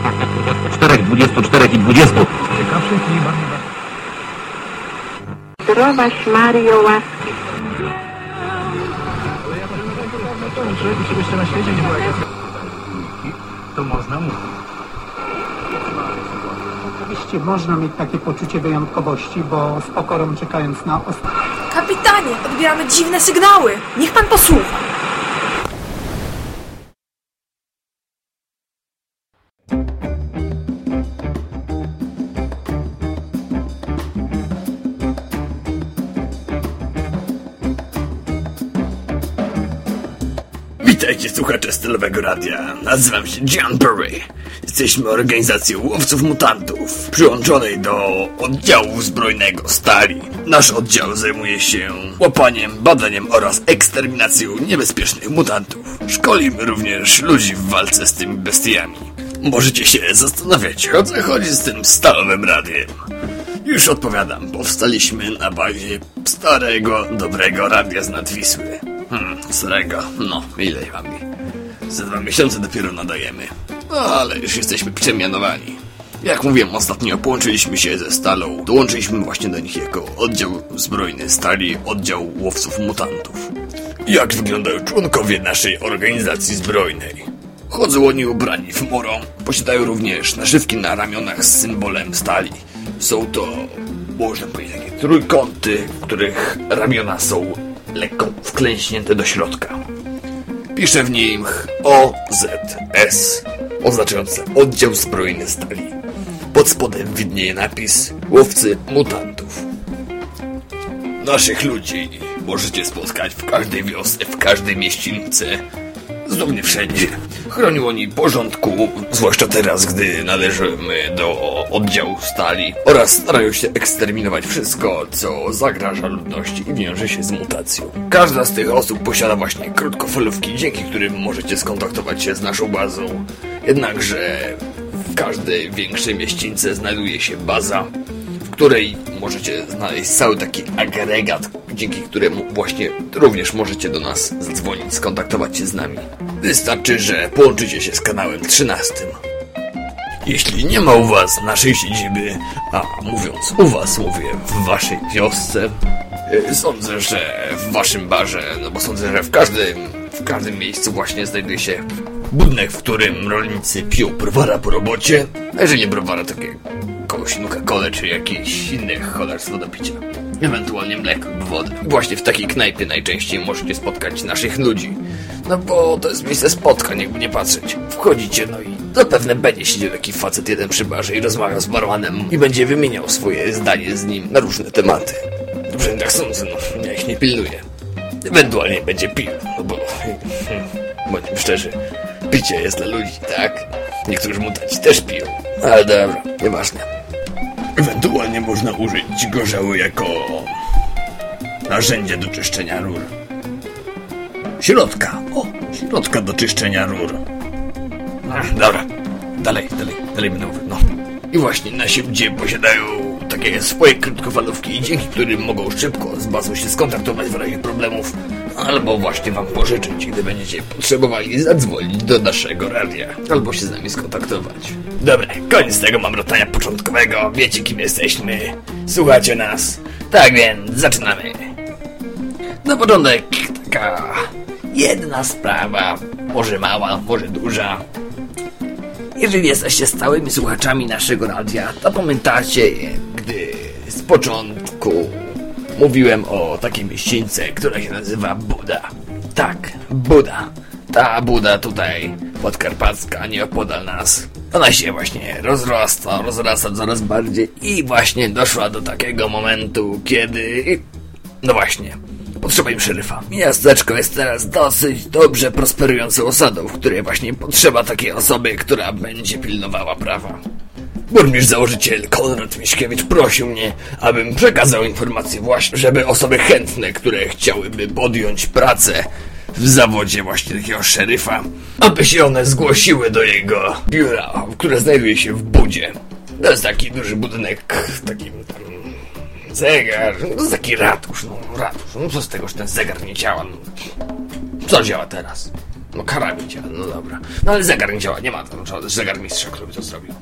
24, 24 i 20. Ciekawszych i bardziej Zdrowaś Mario łaski. Żeby jeszcze na świecie nie była jakaś... To można mówić. Oczywiście można mieć takie poczucie wyjątkowości, bo z pokorą czekając na ostatnie. Kapitanie, odbieramy dziwne sygnały. Niech pan posłucha. Słuchacze stylowego radia. Nazywam się John Burry. Jesteśmy organizacją łowców mutantów, przyłączonej do oddziału zbrojnego Stali. Nasz oddział zajmuje się łapaniem, badaniem oraz eksterminacją niebezpiecznych mutantów. Szkolimy również ludzi w walce z tymi bestiami. Możecie się zastanawiać, o co chodzi z tym stalowym radiem. Już odpowiadam, powstaliśmy na bazie starego, dobrego radia z Nadwisły. Hmm, starego, no, ile mamy? Za dwa miesiące dopiero nadajemy. No, ale już jesteśmy przemianowani. Jak mówiłem ostatnio, połączyliśmy się ze Stalą. Dołączyliśmy właśnie do nich jako oddział zbrojny Stali, oddział łowców mutantów. Jak wyglądają członkowie naszej organizacji zbrojnej? Chodzą oni ubrani w moro, posiadają również naszywki na ramionach z symbolem stali. Są to, można powiedzieć, takie trójkąty, których ramiona są lekko wklęśnięte do środka. Pisze w nim OZS, oznaczające Oddział Zbrojny Stali. Pod spodem widnieje napis Łowcy Mutantów. Naszych ludzi możecie spotkać w każdej wiosce, w każdej mieścinicy, zupełnie wszędzie. Chronią oni porządku, zwłaszcza teraz, gdy należymy do oddziału stali oraz starają się eksterminować wszystko, co zagraża ludności i wiąże się z mutacją. Każda z tych osób posiada właśnie krótkofalówki, dzięki którym możecie skontaktować się z naszą bazą. Jednakże w każdej większej mieścińce znajduje się baza, której możecie znaleźć cały taki agregat, dzięki któremu właśnie również możecie do nas zadzwonić, skontaktować się z nami. Wystarczy, że połączycie się z kanałem 13. Jeśli nie ma u was naszej siedziby, a mówiąc u was, mówię w waszej wiosce, y, sądzę, że w waszym barze, no bo sądzę, że w każdym, w każdym miejscu właśnie znajduje się budynek, w którym rolnicy piją browara po robocie, a jeżeli nie browara, takie kogoś Coca-Colę czy jakieś inne cholerstwo do picia. Ewentualnie mleko lub wodę. Właśnie w takiej knajpie najczęściej możecie spotkać naszych ludzi. No bo to jest miejsce spotkań, jakby nie patrzeć. Wchodzicie, no i zapewne będzie siedział taki facet jeden przy barze i rozmawiał z barmanem i będzie wymieniał swoje zdanie z nim na różne tematy. Dobrze, tak sądzę, no, ja ich nie pilnuję. Ewentualnie będzie pił, no bo... Bądźmy szczerzy, picie jest dla ludzi, tak? Niektórzy mutanci też piją. Ale dobra, nieważne. Ewentualnie można użyć gorzały jako narzędzie do czyszczenia rur. Środka. O, środka do czyszczenia rur. Ach, dobra, dalej, dalej, dalej będę mówił, no. I właśnie nasi ludzie posiadają takie swoje krótkofalówki, dzięki którym mogą szybko z bazą się skontaktować w razie problemów, albo właśnie wam pożyczyć, gdy będziecie potrzebowali zadzwonić do naszego radia, albo się z nami skontaktować. Dobra, koniec tego mamrotania początkowego, wiecie kim jesteśmy, słuchacie nas, tak więc zaczynamy. Na początek taka jedna sprawa, może mała, może duża. Jeżeli jesteście stałymi słuchaczami naszego radia, to pamiętacie, gdy z początku mówiłem o takiej mieścińce, która się nazywa Buda. Tak, Buda. Ta Buda tutaj, podkarpacka, nieopodal nas. Ona się właśnie rozrasta, rozrasta coraz bardziej i właśnie doszła do takiego momentu, kiedy... No właśnie, Potrzeba im szeryfa. Miasteczko jest teraz dosyć dobrze prosperującą osadą, w której właśnie potrzeba takiej osoby, która będzie pilnowała prawa. Burmistrz założyciel Konrad Miśkiewicz prosił mnie, abym przekazał informację właśnie, żeby osoby chętne, które chciałyby podjąć pracę w zawodzie właśnie takiego szeryfa, aby się one zgłosiły do jego biura, które znajduje się w Budzie. To jest taki duży budynek, takim tam zegar, no to jest taki ratusz, no ratusz, no co z tego, że ten zegar nie działa, no. Co działa teraz? No karabin działa, no dobra. No ale zegar nie działa, nie ma tam żadnego zegar mistrza, który by to zrobił.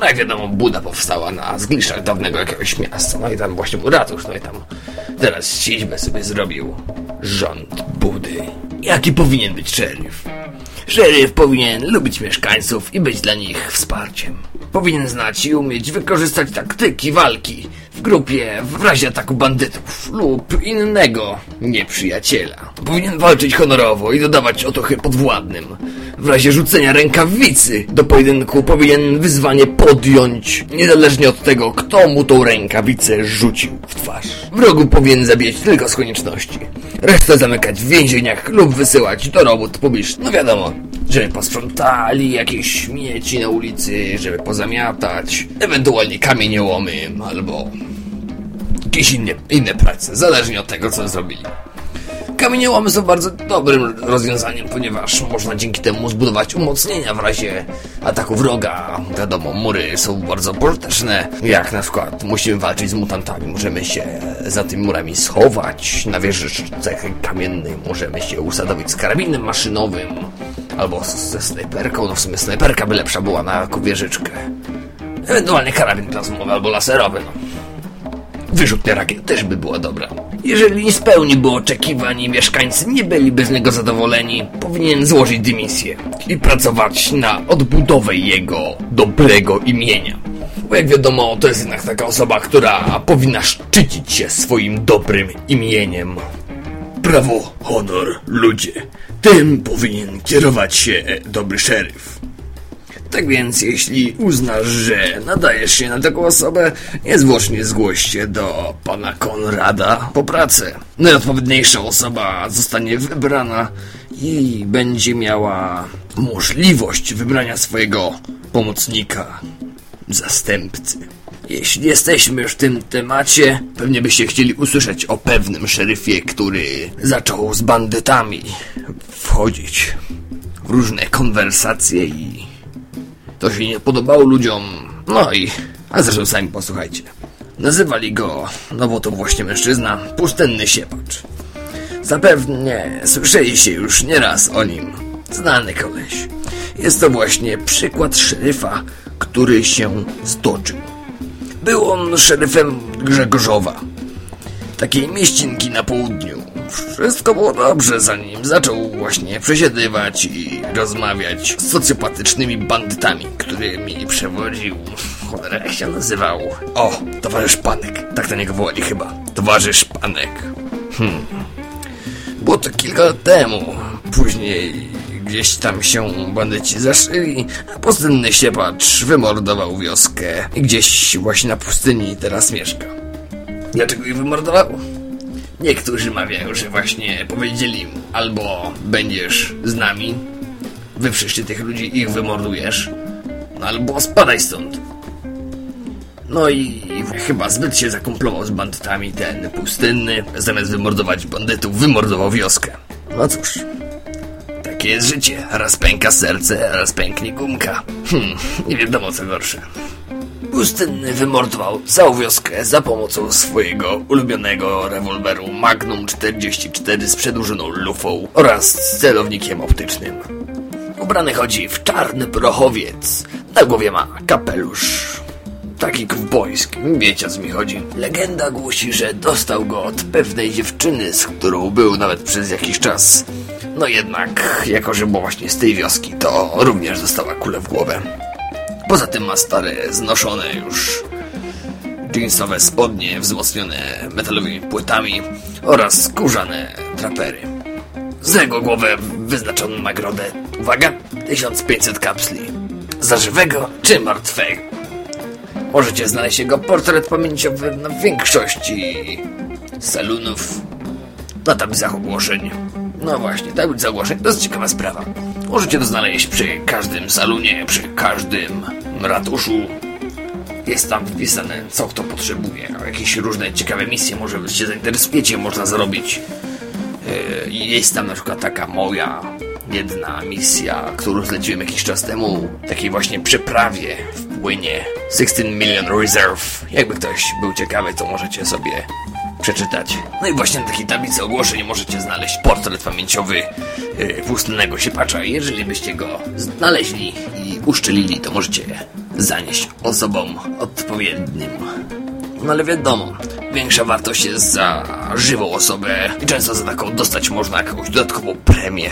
No jak wiadomo, Buda powstała na zgliszczach dawnego jakiegoś miasta, no i tam właśnie był ratusz, no i tam teraz siedzibę sobie zrobił rząd Budy. Jaki powinien być szeryf? Szeryf powinien lubić mieszkańców i być dla nich wsparciem. Powinien znać i umieć wykorzystać taktyki walki w grupie w razie ataku bandytów lub innego nieprzyjaciela. Powinien walczyć honorowo i dodawać otuchy podwładnym. W razie rzucenia rękawicy do pojedynku powinien wyzwanie podjąć, niezależnie od tego, kto mu tą rękawicę rzucił w twarz. Wrogu powinien zabijać tylko z konieczności. Resztę zamykać w więzieniach lub wysyłać do robót publicznych. No wiadomo, żeby posprzątali jakieś śmieci na ulicy, żeby pozamiatać, ewentualnie kamieniołomy albo jakieś inne, inne prace, zależnie od tego, co zrobili. Kamieniołomy są bardzo dobrym rozwiązaniem, ponieważ można dzięki temu zbudować umocnienia w razie ataku wroga. Wiadomo, mury są bardzo pożyteczne. Jak na przykład musimy walczyć z mutantami, możemy się za tymi murami schować. Na wieżyczce kamiennej możemy się usadowić z karabinem maszynowym. Albo ze snajperką, no w sumie snajperka by lepsza była na wieżyczkę. Ewentualnie karabin plazmowy albo laserowy, no. Wyrzutnia rakiet też by była dobra. Jeżeli nie spełniłby oczekiwań mieszkańcy nie byliby z niego zadowoleni, powinien złożyć dymisję i pracować na odbudowę jego dobrego imienia. Bo jak wiadomo, to jest jednak taka osoba, która powinna szczycić się swoim dobrym imieniem. Prawo, honor, ludzie. Tym powinien kierować się dobry szeryf. Tak więc, jeśli uznasz, że nadajesz się na taką osobę, niezwłocznie zgłoś się do pana Konrada po pracę. Najodpowiedniejsza osoba zostanie wybrana i będzie miała możliwość wybrania swojego pomocnika, zastępcy. Jeśli jesteśmy już w tym temacie, pewnie byście chcieli usłyszeć o pewnym szeryfie, który zaczął z bandytami wchodzić w różne konwersacje i to się nie podobało ludziom. No i, a zresztą sami posłuchajcie. Nazywali go, no bo to właśnie mężczyzna, pustynny siepacz. Zapewne słyszeliście już nieraz o nim. Znany koleś. Jest to właśnie przykład szeryfa, który się stoczył. Był on szeryfem Grzegorzowa, takiej mieścinki na południu. Wszystko było dobrze, zanim zaczął właśnie przesiedywać i rozmawiać z socjopatycznymi bandytami, którymi przewodził. Cholera, jak się nazywał? O, towarzysz Panek. Tak na niego wołali chyba. Towarzysz Panek. Hmm. Było to kilka lat temu. Później gdzieś tam się bandyci zaszyli, a pustynny siepacz wymordował wioskę i gdzieś właśnie na pustyni teraz mieszka. Dlaczego ich wymordował? Niektórzy mawiają, że właśnie powiedzieli mu albo będziesz z nami, wyprzeszcie tych ludzi i ich wymordujesz, no albo spadaj stąd. No i chyba zbyt się zakumplował z bandytami ten pustynny, zamiast wymordować bandytów, wymordował wioskę. No cóż, takie jest życie. Raz pęka serce, raz pęknie gumka. Hmm, nie wiadomo co gorsze. Pustynny wymordował całą wioskę za pomocą swojego ulubionego rewolweru Magnum 44 z przedłużoną lufą oraz z celownikiem optycznym. Ubrany chodzi w czarny prochowiec, na głowie ma kapelusz. Taki kowbojski, wiecie co mi chodzi. Legenda głosi, że dostał go od pewnej dziewczyny, z którą był nawet przez jakiś czas. No jednak, jako że był właśnie z tej wioski, to również dostała kulę w głowę. Poza tym ma stare, znoszone już jeansowe spodnie wzmocnione metalowymi płytami oraz skórzane drapery. Za jego głowę wyznaczono nagrodę, uwaga, 1500 kapsli. Za żywego czy martwego. Możecie znaleźć jego portret pamięciowy na większości salonów, na tablicach ogłoszeń. No właśnie, tablica ogłoszeń to jest ciekawa sprawa. Możecie to znaleźć przy każdym salonie, przy każdym ratuszu. Jest tam wpisane, co kto potrzebuje. Jakieś różne ciekawe misje, może się zainteresujecie, można zrobić. Yy, Jest tam na przykład taka moja jedna misja, którą zleciłem jakiś czas temu. Takiej właśnie przeprawie w płynie 16 Million Reserve. Jakby ktoś był ciekawy, to możecie sobie przeczytać. No i właśnie na takiej tablicy ogłoszeń możecie znaleźć portret pamięciowy yy, pustynnego siepacza. Jeżeli byście go znaleźli i uszczelili, to możecie zanieść osobom odpowiednim. No ale wiadomo, większa wartość jest za żywą osobę i często za taką dostać można jakąś dodatkową premię,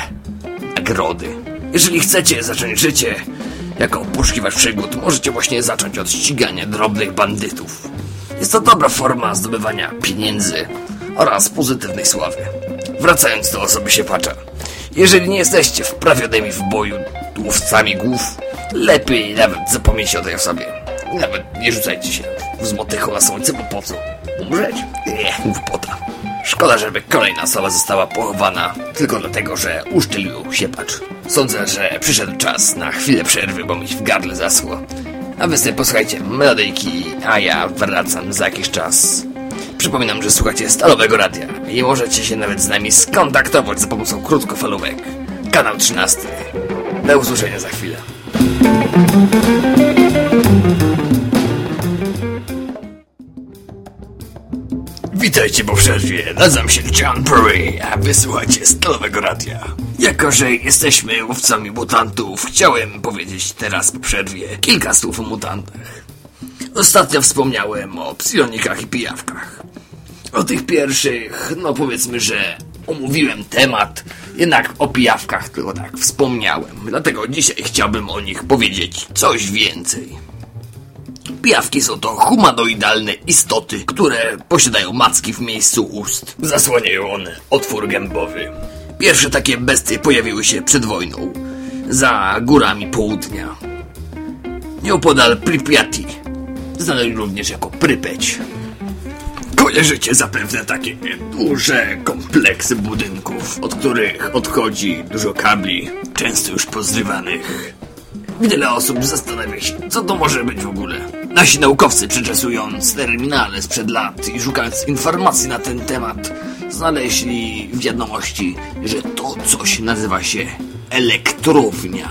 nagrody. Jeżeli chcecie zacząć życie jako poszukiwacz przygód, możecie właśnie zacząć od ścigania drobnych bandytów. Jest to dobra forma zdobywania pieniędzy oraz pozytywnej sławy. Wracając do osoby siepacza. Jeżeli nie jesteście wprawionymi w boju łowcami głów, lepiej nawet zapomnieć o tej osobie. Nawet nie rzucajcie się z motychą na słońce, bo po co? Umrzeć? Nie, głupota. Szkoda, żeby kolejna osoba została pochowana tylko dlatego, że uszczelił siepacz. Sądzę, że przyszedł czas na chwilę przerwy, bo mi w gardle zaschło. A wy sobie posłuchajcie melodyjki, a ja wracam za jakiś czas. Przypominam, że słuchacie Stalowego Radia i możecie się nawet z nami skontaktować za pomocą krótkofalówek. Kanał 13. Do usłyszenia za chwilę. Witajcie po przerwie, nazywam się John Perry, a wysłuchacie Stalowego Radia. Jako, że jesteśmy łowcami mutantów, chciałem powiedzieć teraz po przerwie kilka słów o mutantach. Ostatnio wspomniałem o psionikach i pijawkach. O tych pierwszych, no powiedzmy, że omówiłem temat, jednak o pijawkach tylko tak wspomniałem. Dlatego dzisiaj chciałbym o nich powiedzieć coś więcej. Pijawki są to humanoidalne istoty, które posiadają macki w miejscu ust. Zasłaniają one otwór gębowy. Pierwsze takie bestie pojawiły się przed wojną, za górami południa. Nieopodal Pripyati, znany również jako Prypeć. Kojarzycie zapewne takie duże kompleksy budynków, od których odchodzi dużo kabli, często już pozrywanych. Wiele osób zastanawia się, co to może być w ogóle. Nasi naukowcy, przeczesując terminale sprzed lat i szukając informacji na ten temat, znaleźli wiadomości, że to coś nazywa się elektrownia.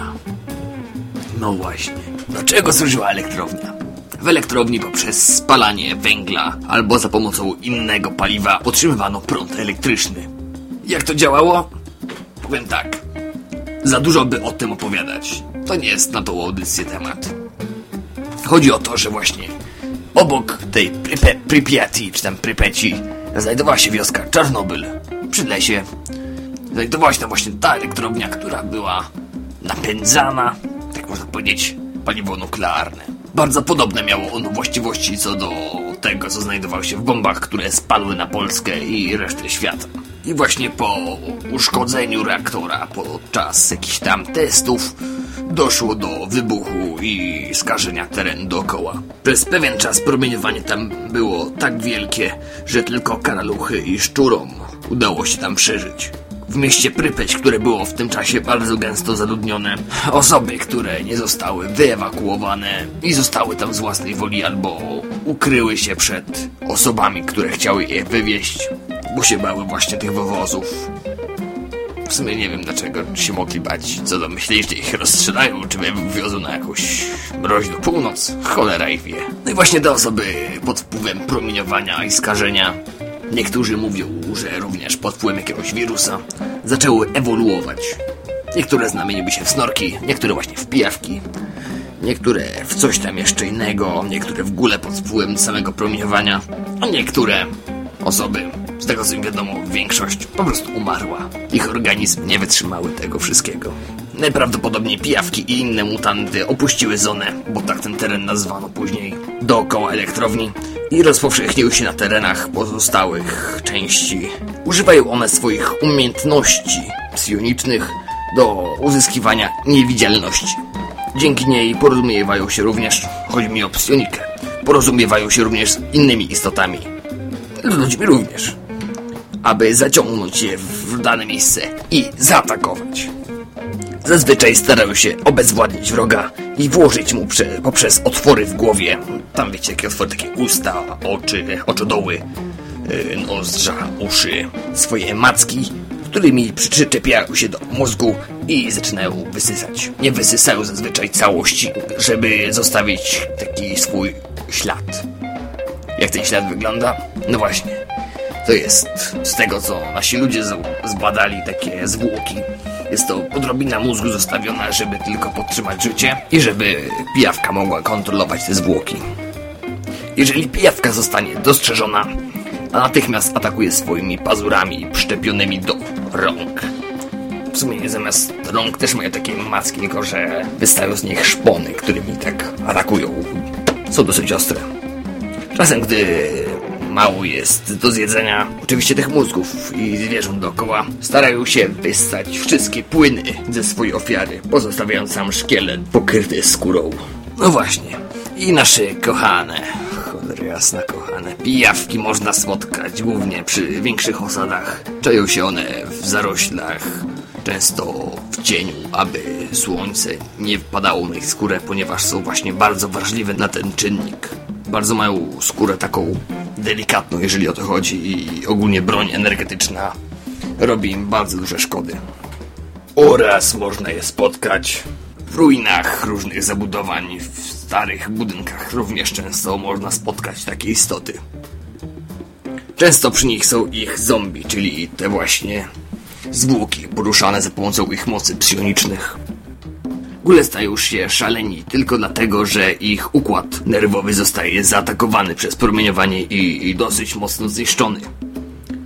No właśnie. Dlaczego służyła elektrownia? W elektrowni poprzez spalanie węgla albo za pomocą innego paliwa otrzymywano prąd elektryczny. Jak to działało? Powiem tak. Za dużo by o tym opowiadać. To nie jest na tą audycję temat. Chodzi o to, że właśnie obok tej Prypiati, czy tam Prypeci, znajdowała się wioska Czarnobyl. Przy lesie znajdowała się tam właśnie ta elektrownia, która była napędzana, tak można powiedzieć, paliwo nuklearne. Bardzo podobne miało ono właściwości co do tego, co znajdowało się w bombach, które spadły na Polskę i resztę świata. I właśnie po uszkodzeniu reaktora, podczas jakichś tam testów, doszło do wybuchu i skażenia terenu dookoła. Przez pewien czas promieniowanie tam było tak wielkie, że tylko karaluchy i szczurom udało się tam przeżyć. W mieście Prypeć, które było w tym czasie bardzo gęsto zaludnione, osoby, które nie zostały wyewakuowane i zostały tam z własnej woli albo ukryły się przed osobami, które chciały je wywieźć, bo się bały właśnie tych wywozów. W sumie nie wiem dlaczego się mogli bać. Co do myśleli, że ich rozstrzelają, czy wywiozą na jakąś mroźną północ. Cholera ich wie. No i właśnie te osoby pod wpływem promieniowania i skażenia, niektórzy mówią, że również pod wpływem jakiegoś wirusa, zaczęły ewoluować. Niektóre znamieniły się w snorki, niektóre właśnie w pijawki, niektóre w coś tam jeszcze innego, niektóre w ogóle pod wpływem samego promieniowania, a niektóre osoby z tego co wiadomo, większość po prostu umarła. Ich organizm nie wytrzymały tego wszystkiego. Najprawdopodobniej pijawki i inne mutanty opuściły zonę, bo tak ten teren nazwano później, dookoła elektrowni i rozpowszechniły się na terenach pozostałych części. Używają one swoich umiejętności psionicznych do uzyskiwania niewidzialności. Dzięki niej porozumiewają się również, chodzi mi o psionikę, porozumiewają się również z innymi istotami. Ludźmi również aby zaciągnąć je w dane miejsce i zaatakować. Zazwyczaj starają się obezwładnić wroga i włożyć mu prze, poprzez otwory w głowie, tam wiecie jakie otwory, takie usta, oczy, oczodoły, yy, nozdrza, uszy, swoje macki, którymi przyczepiają się do mózgu i zaczynają wysysać. Nie wysysają zazwyczaj całości, żeby zostawić taki swój ślad. Jak ten ślad wygląda? No właśnie To jest z tego, co nasi ludzie zbadali takie zwłoki. Jest to odrobina mózgu zostawiona, żeby tylko podtrzymać życie i żeby pijawka mogła kontrolować te zwłoki. Jeżeli pijawka zostanie dostrzeżona, a natychmiast atakuje swoimi pazurami przyczepionymi do rąk. W sumie zamiast rąk też mają takie macki, tylko że wystają z nich szpony, którymi tak atakują. Są dosyć ostre. Czasem, gdy mało jest do zjedzenia, oczywiście tych mózgów i zwierząt dookoła, starają się wystać wszystkie płyny ze swojej ofiary, pozostawiając sam szkielet pokryty skórą. No właśnie. I nasze kochane, cholera jasna kochane, pijawki można spotkać głównie przy większych osadach. Czają się one w zaroślach, często w cieniu, aby słońce nie wpadało na ich skórę, ponieważ są właśnie bardzo wrażliwe na ten czynnik. Bardzo mają skórę taką delikatną, jeżeli o to chodzi i ogólnie broń energetyczna robi im bardzo duże szkody. Oraz można je spotkać w ruinach różnych zabudowań, w starych budynkach również często można spotkać takie istoty. Często przy nich są ich zombie, czyli te właśnie zwłoki poruszane za pomocą ich mocy psionicznych. Góle stają się szaleni tylko dlatego, że ich układ nerwowy zostaje zaatakowany przez promieniowanie i, i dosyć mocno zniszczony.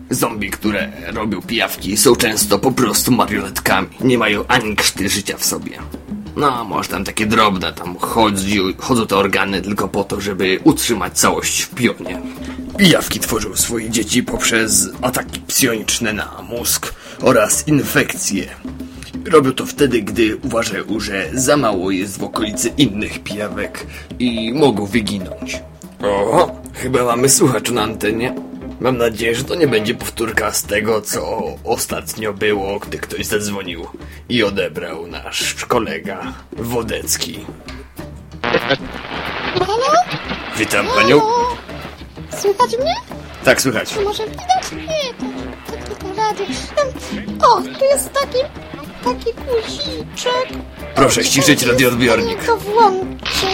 Zombie, które robią pijawki, są często po prostu marionetkami. Nie mają ani krzty życia w sobie. No, może tam takie drobne, tam chodzi, chodzą te organy tylko po to, żeby utrzymać całość w pionie. Pijawki tworzą swoje dzieci poprzez ataki psioniczne na mózg oraz infekcje. Robią to wtedy, gdy uważają, że za mało jest w okolicy innych pijawek i mogą wyginąć. O, chyba mamy słuchacz na antenie. Mam nadzieję, że to nie będzie powtórka z tego, co ostatnio było, gdy ktoś zadzwonił i odebrał nasz kolega Wodecki. Halo? Witam panią. Halo? Słychać mnie? Tak, słychać. Czy może widać? Nie, to, to tylko radio. O, tu jest taki, taki guziczek. Proszę ściszyć radioodbiornik. To włączę.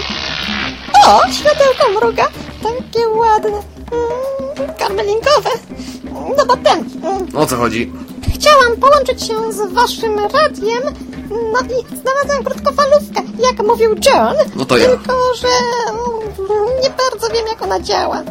O, światełko mruga. Takie ładne. Mm, karmelinkowe. No bo ten. mm, O co chodzi? Chciałam połączyć się z waszym radiem, no i znalazłam krótkofalówkę, jak mówił John. No to ja. Tylko, że mm, nie bardzo wiem, jak ona działa.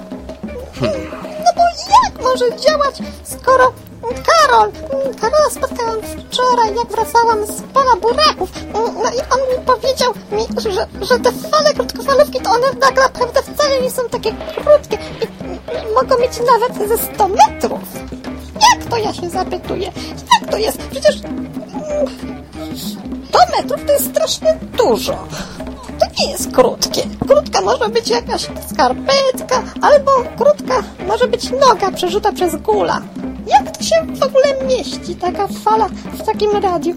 No bo jak może działać, skoro Karol, Karola spotkałam wczoraj, jak wracałam z pola buraków. No i on mi powiedział, mi, że, że te fale krótkofalówki, to one tak naprawdę wcale nie są takie krótkie i mogą mieć nawet ze 100 metrów. Jak to ja się zapytuję? Jak to jest? Przecież mm, 100 metrów to jest strasznie dużo. To nie jest krótkie. Krótka może być jakaś skarpetka, albo krótka może być noga przerzuta przez gula. Jak to się w ogóle mieści, taka fala w takim radiu?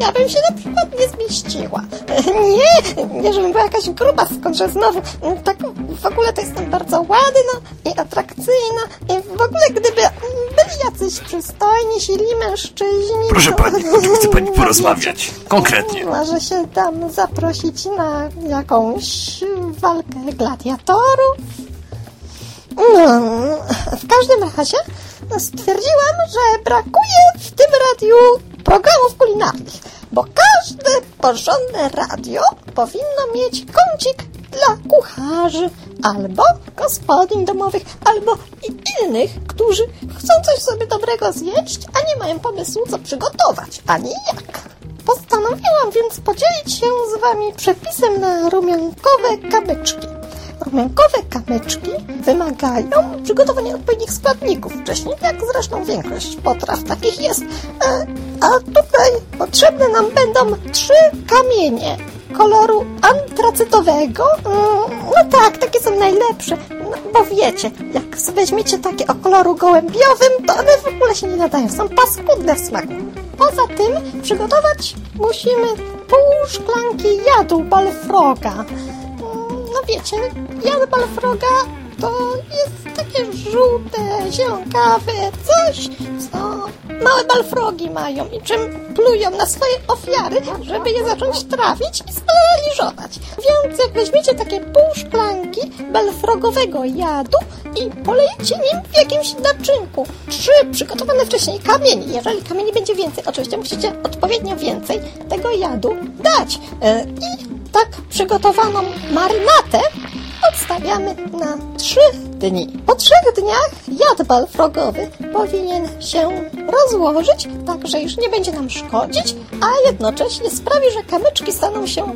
Ja bym się na przykład nie zmieściła. Nie, nie żebym była jakaś gruba, skądże znowu. Tak w ogóle to jestem bardzo ładna i atrakcyjna. I w ogóle gdyby byli jacyś przystojni, silni mężczyźni... Proszę to- pani, o chce pani porozmawiać? Konkretnie. Może się tam zaprosić na jakąś walkę gladiatorów? No, w każdym razie stwierdziłam, że brakuje w tym radiu programów kulinarnych, bo każde porządne radio powinno mieć kącik dla kucharzy, albo gospodyń domowych, albo innych, którzy chcą coś sobie dobrego zjeść, a nie mają pomysłu, co przygotować, ani jak. Postanowiłam więc podzielić się z Wami przepisem na rumiankowe kamyczki. Rumiankowe kamyczki wymagają przygotowania odpowiednich składników wcześniej, jak zresztą większość potraw takich jest. E, A tutaj potrzebne nam będą trzy kamienie koloru antracytowego. Mm, No tak, takie są najlepsze. No, bo wiecie, jak weźmiecie takie o koloru gołębiowym, to one w ogóle się nie nadają. Są paskudne w smaku. Poza tym przygotować musimy pół szklanki jadu balfroga. No wiecie, jad balfroga to jest takie żółte, zielonkawe coś, co małe balfrogi mają i czym plują na swoje ofiary, żeby je zacząć trawić i sparaliżować. Więc jak weźmiecie takie pół szklanki balfrogowego jadu i polejcie nim w jakimś naczynku. Trzy przygotowane wcześniej kamieni. Jeżeli kamieni będzie więcej, oczywiście musicie odpowiednio więcej tego jadu dać. E, I tak przygotowaną marynatę odstawiamy na trzy dni. Po trzech dniach jad balfrogowy powinien się rozłożyć, tak że już nie będzie nam szkodzić, a jednocześnie sprawi, że kamyczki staną się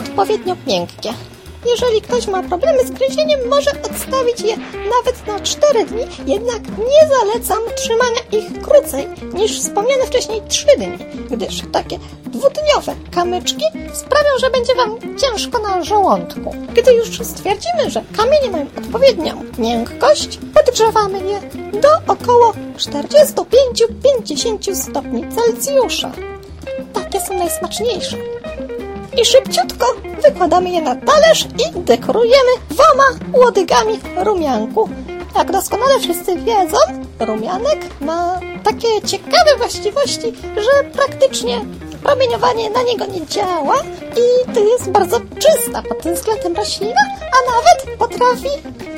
odpowiednio miękkie. Jeżeli ktoś ma problemy z gryzieniem, może odstawić je nawet na 4 dni, jednak nie zalecam trzymania ich krócej niż wspomniane wcześniej 3 dni, gdyż takie dwudniowe kamyczki sprawią, że będzie Wam ciężko na żołądku. Gdy już stwierdzimy, że kamienie mają odpowiednią miękkość, podgrzewamy je do około 45-50 stopni Celsjusza. Takie są najsmaczniejsze i szybciutko wykładamy je na talerz i dekorujemy dwoma łodygami rumianku. Jak doskonale wszyscy wiedzą, rumianek ma takie ciekawe właściwości, że praktycznie promieniowanie na niego nie działa i to jest bardzo czysta pod tym względem roślina, a nawet potrafi,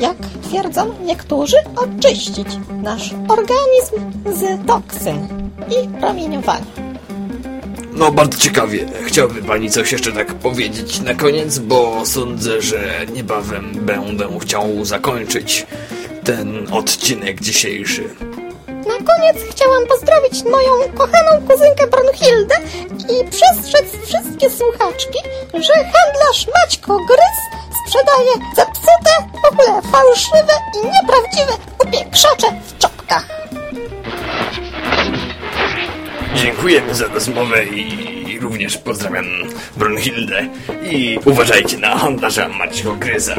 jak twierdzą niektórzy, oczyścić nasz organizm z toksyn i promieniowania. No, bardzo ciekawie. Chciałby pani coś jeszcze tak powiedzieć na koniec, bo sądzę, że niebawem będę chciał zakończyć ten odcinek dzisiejszy. Na koniec chciałam pozdrowić moją kochaną kuzynkę Brunhildę i przestrzec wszystkie słuchaczki, że handlarz Maćko Grys sprzedaje zepsute, w ogóle fałszywe i nieprawdziwe upiekrzacze w czopkach. Dziękujemy za rozmowę i również pozdrawiam Brunhildę i uważajcie na handlarza Maćko Gryza.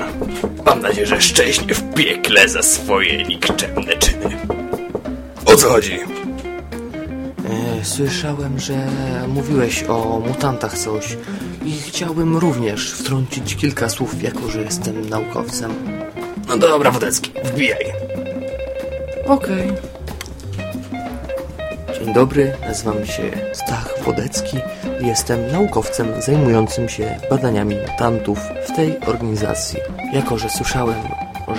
Mam nadzieję, że szczęśnie w piekle za swoje nikczemne czyny. O co chodzi? E, Słyszałem, że mówiłeś o mutantach coś i chciałbym również wtrącić kilka słów, jako że jestem naukowcem. No dobra, Wodecki, wbijaj. Okej. Dzień dobry, nazywam się Stach Wodecki i jestem naukowcem zajmującym się badaniami mutantów w tej organizacji. Jako, że słyszałem,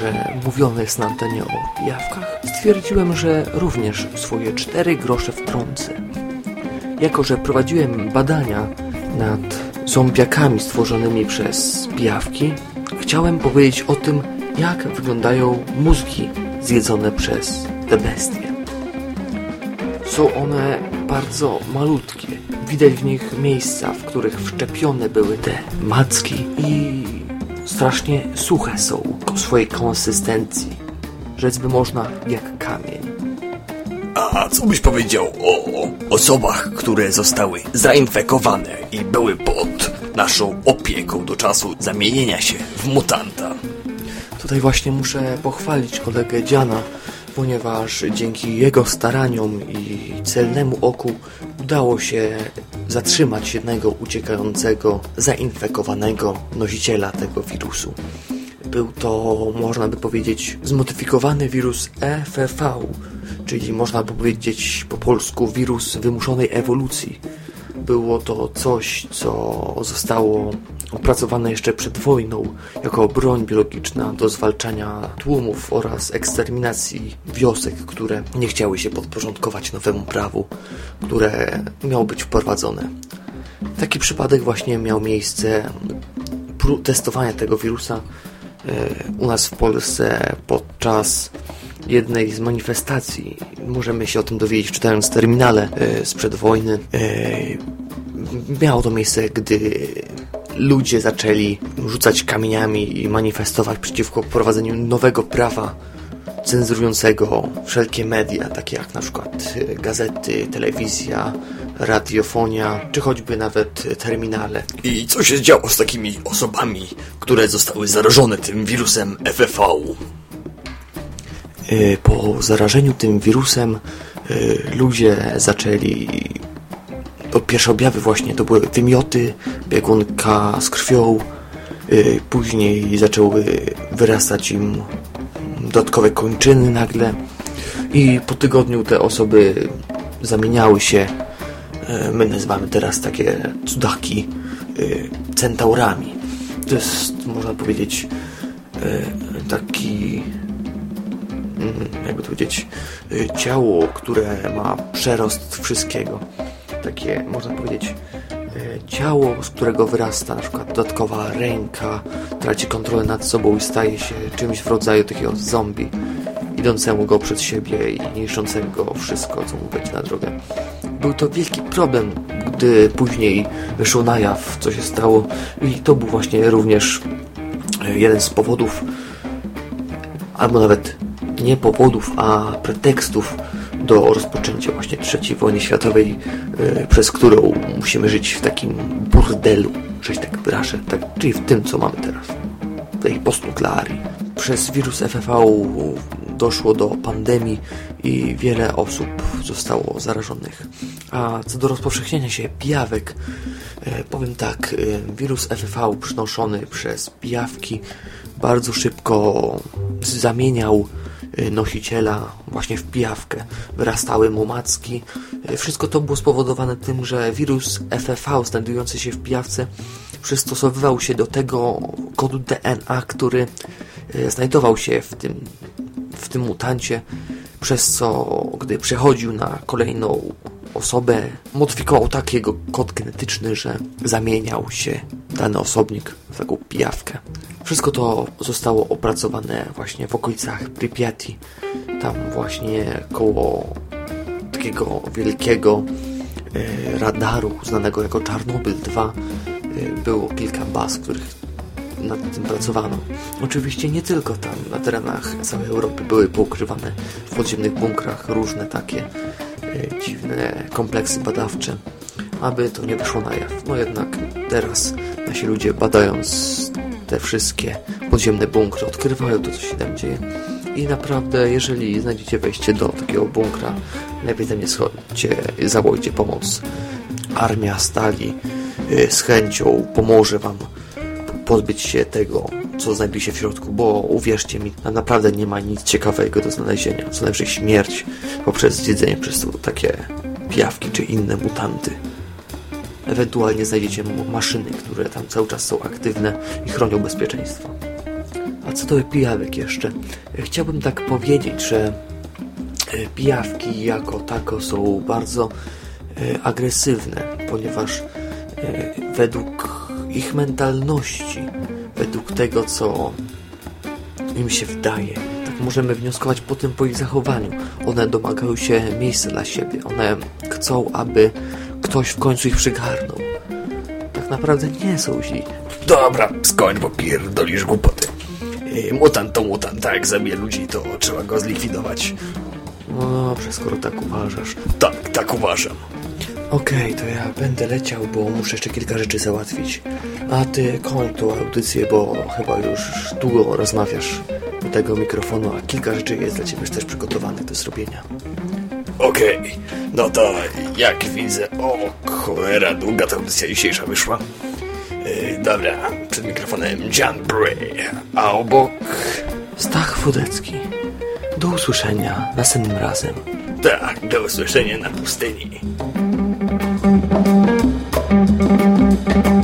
że mówione jest na antenie o jawkach, stwierdziłem, że również swoje cztery grosze wtrącę. Jako, że prowadziłem badania nad zombiakami stworzonymi przez pijawki, chciałem powiedzieć o tym, jak wyglądają mózgi zjedzone przez te bestie. Są one bardzo malutkie. Widać w nich miejsca, w których wszczepione były te macki i strasznie suche są o swojej konsystencji. Rzec by można jak kamień. A co byś powiedział o osobach, które zostały zainfekowane i były pod naszą opieką do czasu zamienienia się w mutanta? Tutaj właśnie muszę pochwalić kolegę Dziana, ponieważ dzięki jego staraniom i celnemu oku udało się zatrzymać jednego uciekającego, zainfekowanego nosiciela tego wirusu. Był to, można by powiedzieć, zmodyfikowany wirus EFV, czyli można by powiedzieć po polsku wirus wymuszonej ewolucji. Było to coś, co zostało opracowane jeszcze przed wojną jako broń biologiczna do zwalczania tłumów oraz eksterminacji wiosek, które nie chciały się podporządkować nowemu prawu, które miało być wprowadzone. Taki przypadek właśnie miał miejsce testowania tego wirusa e, u nas w Polsce podczas jednej z manifestacji. Możemy się o tym dowiedzieć czytając terminale e, sprzed wojny. E, Miało to miejsce, gdy ludzie zaczęli rzucać kamieniami i manifestować przeciwko wprowadzeniu nowego prawa cenzurującego wszelkie media, takie jak na przykład e, gazety, telewizja, radiofonia, czy choćby nawet terminale. I co się działo z takimi osobami, które zostały zarażone tym wirusem FFV? Y, Po zarażeniu tym wirusem y, ludzie zaczęli. Pierwsze objawy właśnie to były wymioty, biegunka z krwią. y, Później zaczęły wyrastać im dodatkowe kończyny nagle. I po tygodniu te osoby zamieniały się. y, My nazywamy teraz takie cudaki y, centaurami. To jest, można powiedzieć, taki mm, jakby to powiedzieć, ciało, które ma przerost wszystkiego. Takie, można powiedzieć, y, ciało, z którego wyrasta na przykład dodatkowa ręka, traci kontrolę nad sobą i staje się czymś w rodzaju takiego zombie, idącemu go przed siebie i niszczącego wszystko, co mu będzie na drogę. Był to wielki problem, gdy później wyszło na jaw, co się stało i to był właśnie również y, jeden z powodów, albo nawet nie powodów, a pretekstów do rozpoczęcia właśnie III wojny światowej, y, przez którą musimy żyć w takim burdelu, że się tak wyrażę, tak, czyli w tym, co mamy teraz, w tej postnuklearii. Przez wirus FFV doszło do pandemii i wiele osób zostało zarażonych. A co do rozpowszechnienia się pijawek, e, powiem tak, e, wirus FFV przynoszony przez pijawki bardzo szybko zamieniał e, nosiciela właśnie w pijawkę. Wyrastały mu macki. Wszystko to było spowodowane tym, że wirus FFV znajdujący się w pijawce przystosowywał się do tego kodu DNA, który znajdował się w tym, w tym mutancie, przez co gdy przechodził na kolejną osobę, modyfikował tak jego kod genetyczny, że zamieniał się dany osobnik w taką pijawkę. Wszystko to zostało opracowane właśnie w okolicach Pripyati, tam właśnie koło takiego wielkiego e, radaru znanego jako Czarnobyl 2 e, było kilka baz, w których nad tym pracowano. Oczywiście nie tylko tam, na terenach całej Europy były poukrywane w podziemnych bunkrach różne takie e, dziwne kompleksy badawcze, aby to nie wyszło na jaw. No jednak teraz nasi ludzie badając te wszystkie podziemne bunkry odkrywają to, co się tam dzieje. I naprawdę, jeżeli znajdziecie wejście do takiego bunkra, lepiej tam nie schodźcie, zawołajcie pomoc. Armia Stali y, z chęcią pomoże wam pozbyć się tego, co znajduje się w środku, bo uwierzcie mi, tam naprawdę nie ma nic ciekawego do znalezienia, co najwyżej śmierć poprzez zjedzenie przez takie pijawki czy inne mutanty. Ewentualnie znajdziecie maszyny, które tam cały czas są aktywne i chronią bezpieczeństwo. A co do pijawek jeszcze? Chciałbym tak powiedzieć, że e, pijawki jako tako są bardzo e, agresywne, ponieważ e, według ich mentalności, według tego, co im się wydaje, tak możemy wnioskować po tym po ich zachowaniu. One domagają się miejsca dla siebie. One chcą, aby ktoś w końcu ich przygarnął. Tak naprawdę nie są źli. Dobra, skończ, bo pierdolisz głupoty. Mutant to mutant, tak, jak zabije ludzi, to trzeba go zlikwidować. No dobrze, skoro tak uważasz. Tak, tak uważam. Okej, to ja będę leciał, bo muszę jeszcze kilka rzeczy załatwić. A ty kończ tą audycję, bo chyba już długo rozmawiasz do tego mikrofonu, a kilka rzeczy jest dla ciebie też przygotowanych do zrobienia. Okej, no to jak widzę, o cholera, długa ta audycja dzisiejsza wyszła. Yy, dobra, przed mikrofonem John Bray, a obok... Stach Wodecki. Do usłyszenia następnym razem. Tak, do usłyszenia na pustyni. Thank you.